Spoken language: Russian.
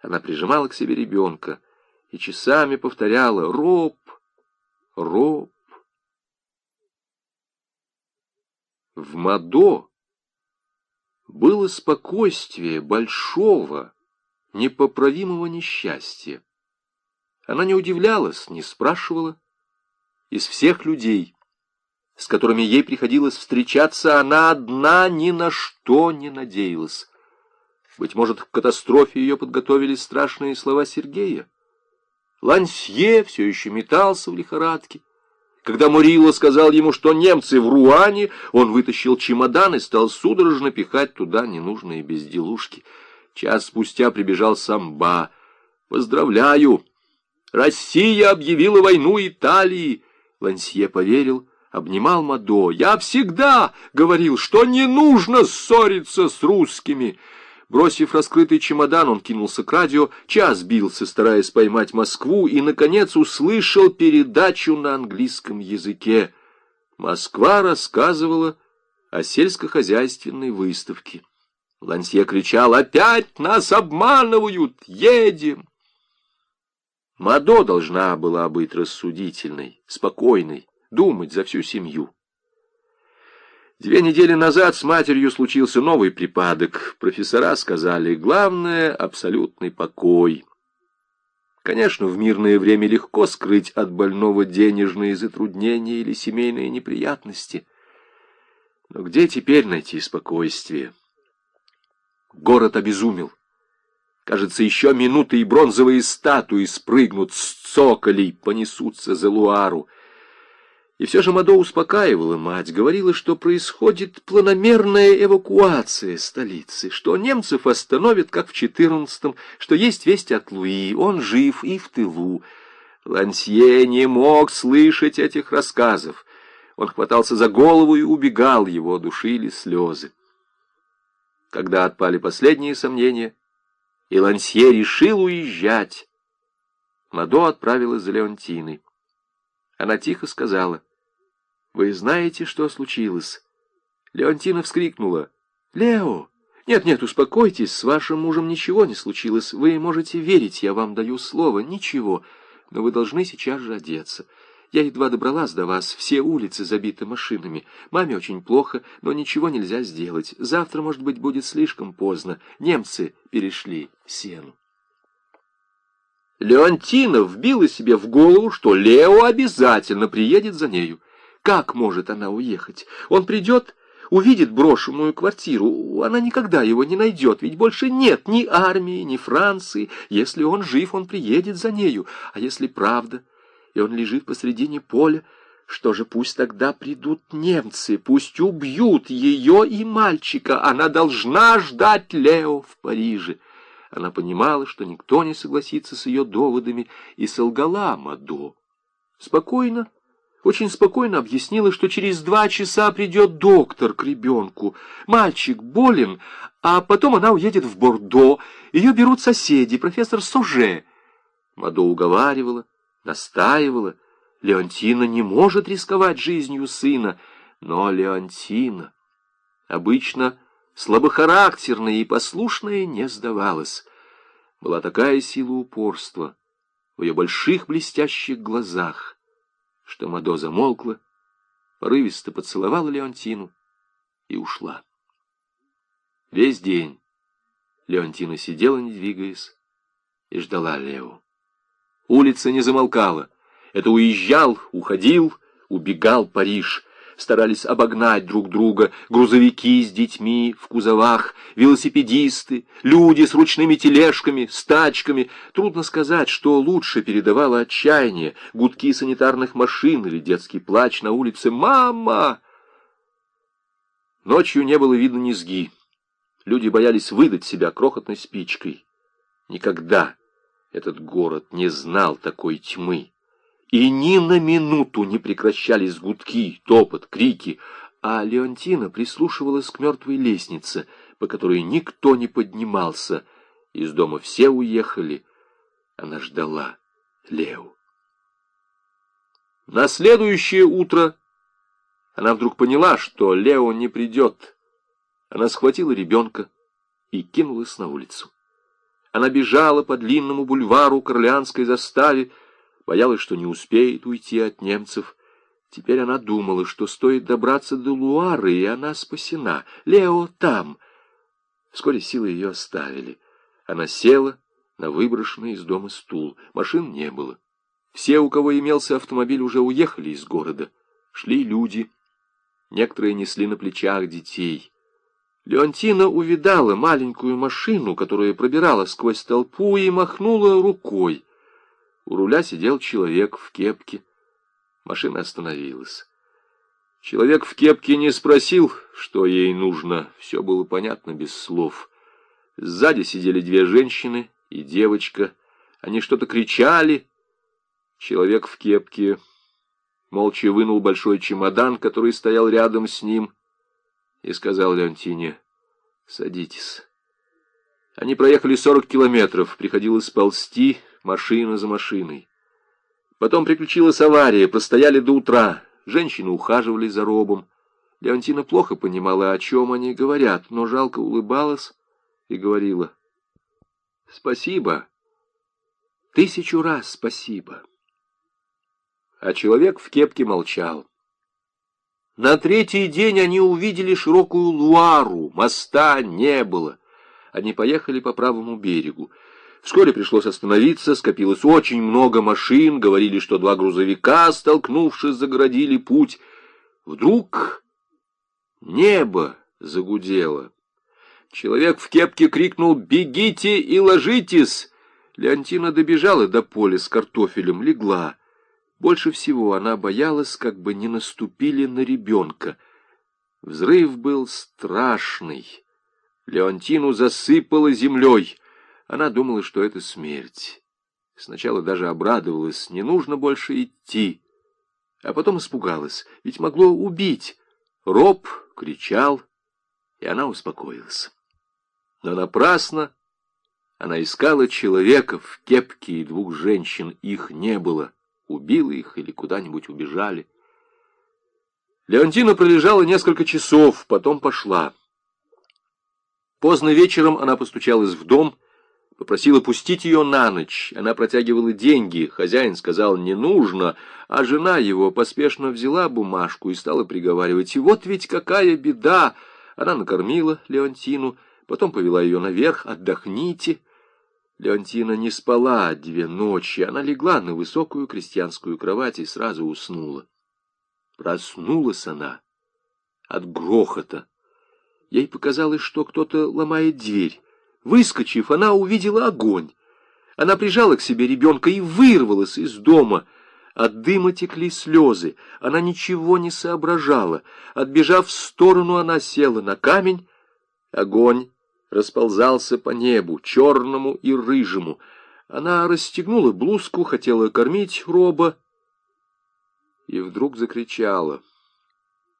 Она прижимала к себе ребенка и часами повторяла «Роб! Роб!». В Мадо было спокойствие большого, непоправимого несчастья. Она не удивлялась, не спрашивала. Из всех людей, с которыми ей приходилось встречаться, она одна ни на что не надеялась. Быть может, к катастрофе ее подготовили страшные слова Сергея. Лансье все еще метался в лихорадке. Когда Мурило сказал ему, что немцы в Руане, он вытащил чемодан и стал судорожно пихать туда ненужные безделушки. Час спустя прибежал Самба. «Поздравляю! Россия объявила войну Италии!» Лансье поверил, обнимал Мадо. «Я всегда говорил, что не нужно ссориться с русскими!» Бросив раскрытый чемодан, он кинулся к радио, час бился, стараясь поймать Москву, и, наконец, услышал передачу на английском языке. Москва рассказывала о сельскохозяйственной выставке. Лансье кричал «Опять нас обманывают! Едем!» Мадо должна была быть рассудительной, спокойной, думать за всю семью. Две недели назад с матерью случился новый припадок. Профессора сказали, главное — абсолютный покой. Конечно, в мирное время легко скрыть от больного денежные затруднения или семейные неприятности. Но где теперь найти спокойствие? Город обезумел. Кажется, еще минуты и бронзовые статуи спрыгнут с цоколей, понесутся за Луару — и все же Мадо успокаивала мать, говорила, что происходит планомерная эвакуация столицы, что немцев остановят, как в четырнадцатом, что есть весть от Луи, он жив и в тылу. Лансье не мог слышать этих рассказов. Он хватался за голову и убегал, его душили слезы. Когда отпали последние сомнения, и Лансье решил уезжать, Мадо отправилась за Леонтиной. Она тихо сказала, вы знаете, что случилось?» Леонтина вскрикнула. «Лео! Нет-нет, успокойтесь, с вашим мужем ничего не случилось. Вы можете верить, я вам даю слово, ничего. Но вы должны сейчас же одеться. Я едва добралась до вас, все улицы забиты машинами. Маме очень плохо, но ничего нельзя сделать. Завтра, может быть, будет слишком поздно. Немцы перешли сену». Леонтина вбила себе в голову, что Лео обязательно приедет за нею. Как может она уехать? Он придет, увидит брошенную квартиру. Она никогда его не найдет, ведь больше нет ни армии, ни Франции. Если он жив, он приедет за нею. А если правда, и он лежит посредине поля, что же, пусть тогда придут немцы, пусть убьют ее и мальчика. Она должна ждать Лео в Париже. Она понимала, что никто не согласится с ее доводами, и солгала Мадо. Спокойно очень спокойно объяснила, что через два часа придет доктор к ребенку. Мальчик болен, а потом она уедет в Бордо. Ее берут соседи, профессор Соже. Мадо уговаривала, настаивала. Леонтина не может рисковать жизнью сына. Но Леонтина, обычно слабохарактерная и послушная, не сдавалась. Была такая сила упорства в ее больших блестящих глазах, что Мадо замолкла, порывисто поцеловала Леонтину и ушла. Весь день Леонтина сидела, не двигаясь, и ждала Лео. Улица не замолкала. Это уезжал, уходил, убегал Париж старались обогнать друг друга, грузовики с детьми в кузовах, велосипедисты, люди с ручными тележками, с тачками. Трудно сказать, что лучше передавало отчаяние, гудки санитарных машин или детский плач на улице «Мама!». Ночью не было видно низги. Люди боялись выдать себя крохотной спичкой. Никогда этот город не знал такой тьмы и ни на минуту не прекращались гудки, топот, крики, а Леонтина прислушивалась к мертвой лестнице, по которой никто не поднимался. Из дома все уехали. Она ждала Лео. На следующее утро она вдруг поняла, что Лео не придет. Она схватила ребенка и кинулась на улицу. Она бежала по длинному бульвару к Орлеанской заставе, боялась, что не успеет уйти от немцев. Теперь она думала, что стоит добраться до Луары, и она спасена. Лео там. Вскоре силы ее оставили. Она села на выброшенный из дома стул. Машин не было. Все, у кого имелся автомобиль, уже уехали из города. Шли люди. Некоторые несли на плечах детей. Леонтина увидала маленькую машину, которая пробирала сквозь толпу и махнула рукой. У руля сидел человек в кепке. Машина остановилась. Человек в кепке не спросил, что ей нужно. Все было понятно без слов. Сзади сидели две женщины и девочка. Они что-то кричали. Человек в кепке молча вынул большой чемодан, который стоял рядом с ним, и сказал Леонтине, «Садитесь». Они проехали сорок километров, приходилось ползти машина за машиной. Потом приключилась авария, простояли до утра. Женщины ухаживали за робом. Леонтина плохо понимала, о чем они говорят, но жалко улыбалась и говорила. «Спасибо. Тысячу раз спасибо». А человек в кепке молчал. На третий день они увидели широкую Луару, моста не было. Они поехали по правому берегу. Вскоре пришлось остановиться, скопилось очень много машин, говорили, что два грузовика, столкнувшись, загородили путь. Вдруг небо загудело. Человек в кепке крикнул «Бегите и ложитесь!» Леонтина добежала до поля с картофелем, легла. Больше всего она боялась, как бы не наступили на ребенка. Взрыв был страшный. Леонтину засыпало землей. Она думала, что это смерть. Сначала даже обрадовалась, не нужно больше идти. А потом испугалась, ведь могло убить. Роб кричал, и она успокоилась. Но напрасно она искала человека в кепке и двух женщин, их не было. Убила их или куда-нибудь убежали. Леонтина пролежала несколько часов, потом пошла. Поздно вечером она постучалась в дом попросила пустить ее на ночь. Она протягивала деньги, хозяин сказал «не нужно», а жена его поспешно взяла бумажку и стала приговаривать. И вот ведь какая беда! Она накормила Леонтину, потом повела ее наверх «отдохните». Леонтина не спала две ночи, она легла на высокую крестьянскую кровать и сразу уснула. Проснулась она от грохота. Ей показалось, что кто-то ломает дверь. Выскочив, она увидела огонь. Она прижала к себе ребенка и вырвалась из дома. От дыма текли слезы. Она ничего не соображала. Отбежав в сторону, она села на камень. Огонь расползался по небу, черному и рыжему. Она расстегнула блузку, хотела кормить роба. И вдруг закричала —